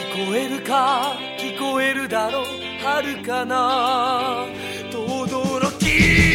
聞こえるか？聞こえるだろ？う遥かな？轟き。